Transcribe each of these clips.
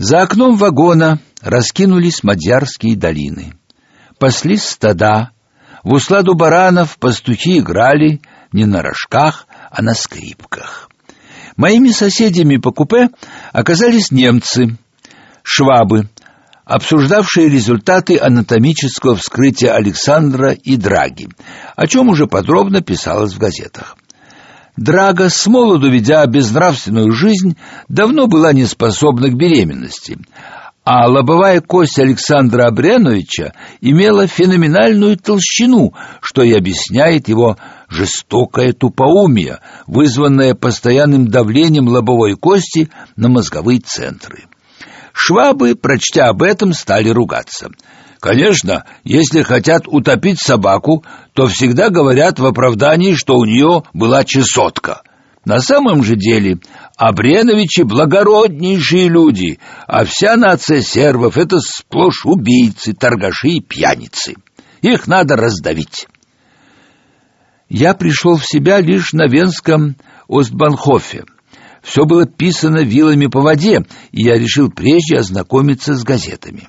За окном вагона раскинулись мадьярские долины. Паслись стада, в усладу баранов пастухи играли не на рожках, а на скрипках. Моими соседями по купе оказались немцы, швабы, обсуждавшие результаты анатомического вскрытия Александра и Драги, о чем уже подробно писалось в газетах. Драга, с молоду ведя безнравственную жизнь, давно была не способна к беременности, а лобовая кость Александра Абреновича имела феноменальную толщину, что и объясняет его жестокое тупоумие, вызванное постоянным давлением лобовой кости на мозговые центры. Швабы, прочтя об этом, стали ругаться. Конечно, если хотят утопить собаку, то всегда говорят в оправдании, что у нее была чесотка. На самом же деле Обреновичи благороднейшие люди, а вся нация сербов — это сплошь убийцы, торгаши и пьяницы. Их надо раздавить. Я пришел в себя лишь на венском Остбанхофе. Все было писано вилами по воде, и я решил прежде ознакомиться с газетами.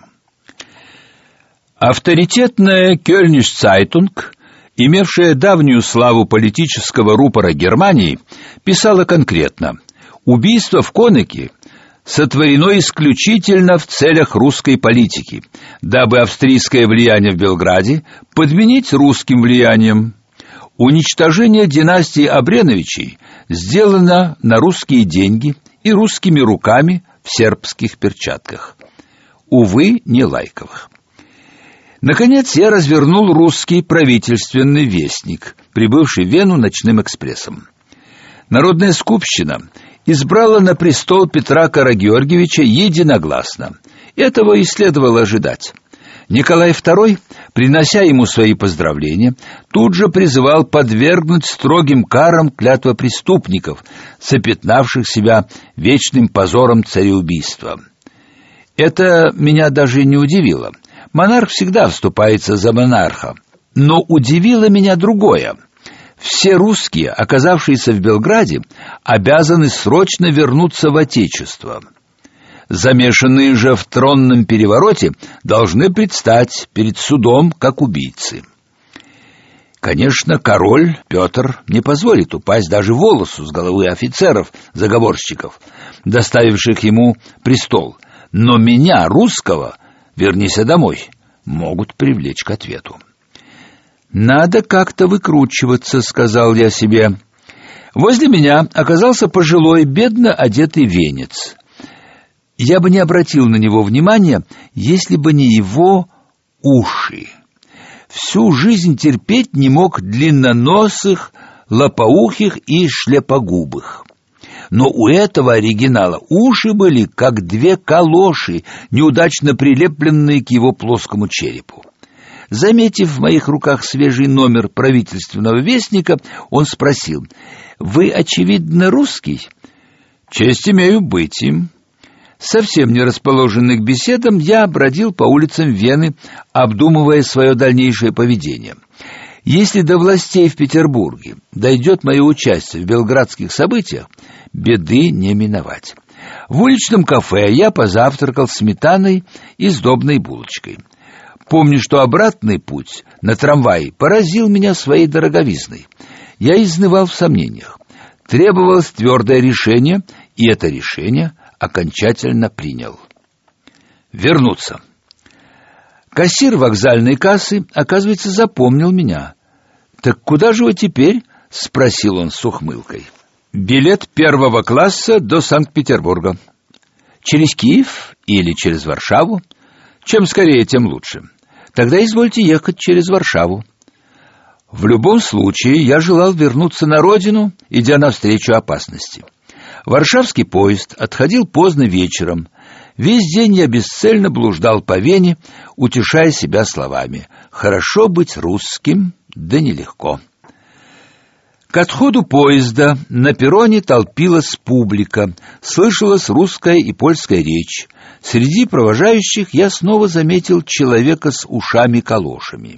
Авторитетная Кёльнише Цайтунг, имевшая давнюю славу политического рупора Германии, писала конкретно «Убийство в Конеке сотворено исключительно в целях русской политики, дабы австрийское влияние в Белграде подменить русским влиянием. Уничтожение династии Абреновичей сделано на русские деньги и русскими руками в сербских перчатках. Увы, не лайковых. Наконец я развернул русский правительственный вестник, прибывший в Вену ночным экспрессом. Народная скупщина избрала на престол Петра Карагеоргиевича единогласно. Этого и следовало ожидать. Николай II, принося ему свои поздравления, тут же призывал подвергнуть строгим карам клятва преступников, запятнавших себя вечным позором цареубийства. Это меня даже не удивило. Монарх всегда вступается за монарха. Но удивило меня другое. Все русские, оказавшиеся в Белграде, обязаны срочно вернуться в отечество. Замешанные же в тронном перевороте должны предстать перед судом как убийцы. Конечно, король Петр не позволит упасть даже волосу с головы офицеров, заговорщиков, доставивших ему престол. Но меня, русского, вернись домой, могут привлечь к ответу. Надо как-то выкручиваться, сказал я себе. Возле меня оказался пожилой, бедно одетый венец. Я бы не обратил на него внимания, если бы не его уши. Всю жизнь терпеть не мог длинноносых, лопоухих и шлепогубых но у этого оригинала уши были как две калоши, неудачно прилепленные к его плоскому черепу. Заметив в моих руках свежий номер правительственного вестника, он спросил, «Вы, очевидно, русский?» «Честь имею быть им». Совсем не расположенный к беседам, я бродил по улицам Вены, обдумывая свое дальнейшее поведение. Если до властей в Петербурге дойдет мое участие в белградских событиях, беды не миновать. В уличном кафе я позавтракал сметаной и сдобной булочкой. Помню, что обратный путь на трамвае поразил меня своей дороговизной. Я изнывал в сомнениях. Требовалось твердое решение, и это решение окончательно принял. Вернуться. Кассир вокзальной кассы, оказывается, запомнил меня. «Так куда же вы теперь?» — спросил он с ухмылкой. Билет первого класса до Санкт-Петербурга. Через Киев или через Варшаву? Чем скорее, тем лучше. Тогда извольте ехать через Варшаву. В любом случае, я желал вернуться на родину, идя навстречу опасности. Варшавский поезд отходил поздно вечером. Весь день я бесцельно блуждал по Вене, утешая себя словами: "Хорошо быть русским, да нелегко". К отходу поезда на перроне толпилась публика, слышалась русская и польская речь. Среди провожающих я снова заметил человека с ушами-калошами.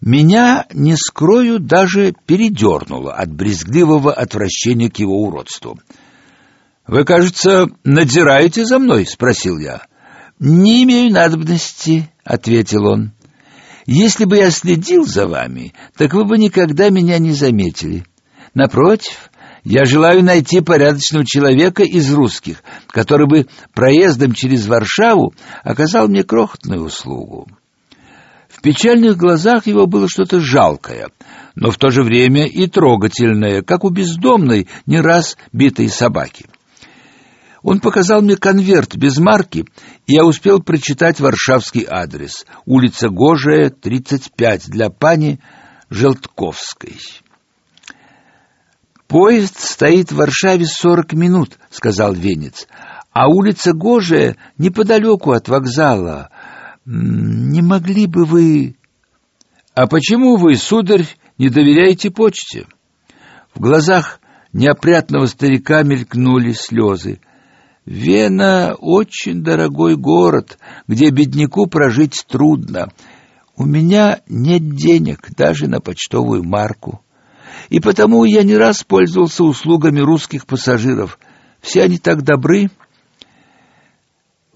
Меня, не скрою, даже передернуло от брезгливого отвращения к его уродству. Вы, кажется, надзираете за мной, спросил я. Не имею надобности, ответил он. Если бы я следил за вами, так вы бы никогда меня не заметили. Напротив, я желаю найти порядочного человека из русских, который бы проездом через Варшаву оказал мне крохотную услугу. В печальных глазах его было что-то жалкое, но в то же время и трогательное, как у бездомной, не раз битой собаки. Он показал мне конверт без марки, и я успел прочитать варшавский адрес. Улица Гожая, 35, для пани Желтковской. Поезд стоит в Варшаве сорок минут, сказал Венец. А улица Гожая неподалеку от вокзала. Не могли бы вы А почему вы, сударь, не доверяете почте? В глазах неопрятного старика мелькнули слезы. Вена очень дорогой город, где бедняку прожить трудно. У меня нет денег даже на почтовую марку и потому я не раз пользовался услугами русских пассажиров. Все они так добры.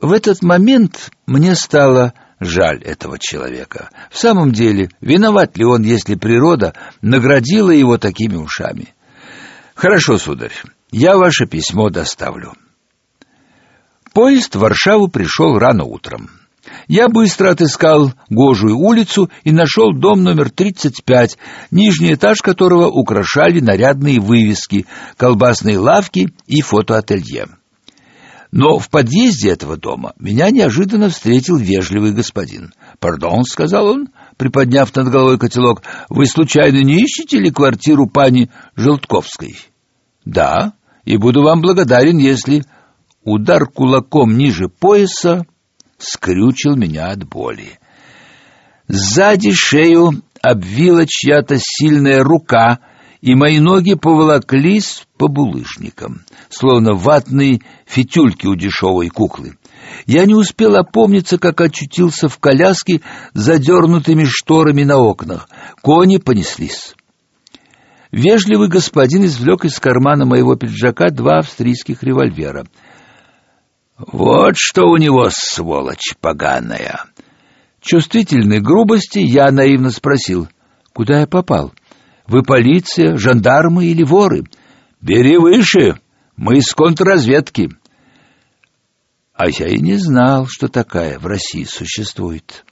В этот момент мне стало жаль этого человека. В самом деле, виноват ли он, если природа наградила его такими ушами? Хорошо, сударь, я ваше письмо доставлю. Поезд в Варшаву пришел рано утром. Я быстро отыскал Гожую улицу и нашел дом номер 35, нижний этаж которого украшали нарядные вывески, колбасные лавки и фотоателье. Но в подъезде этого дома меня неожиданно встретил вежливый господин. «Пардон», — сказал он, приподняв над головой котелок, — «вы случайно не ищете ли квартиру пани Желтковской?» «Да, и буду вам благодарен, если...» Удар кулаком ниже пояса скрючил меня от боли. Сзади шею обвила чья-то сильная рука, и мои ноги поволоклись по булыжникам, словно ватные фитюльки у дешевой куклы. Я не успел опомниться, как очутился в коляске с задернутыми шторами на окнах. Кони понеслись. Вежливый господин извлек из кармана моего пиджака два австрийских револьвера — вот что у него, сволочь поганая. Чувствительной грубости я наивно спросил, куда я попал? Вы полиция, жандармы или воры? Бери выше, мы из контрразведки. А я и не знал, что такая в России существует.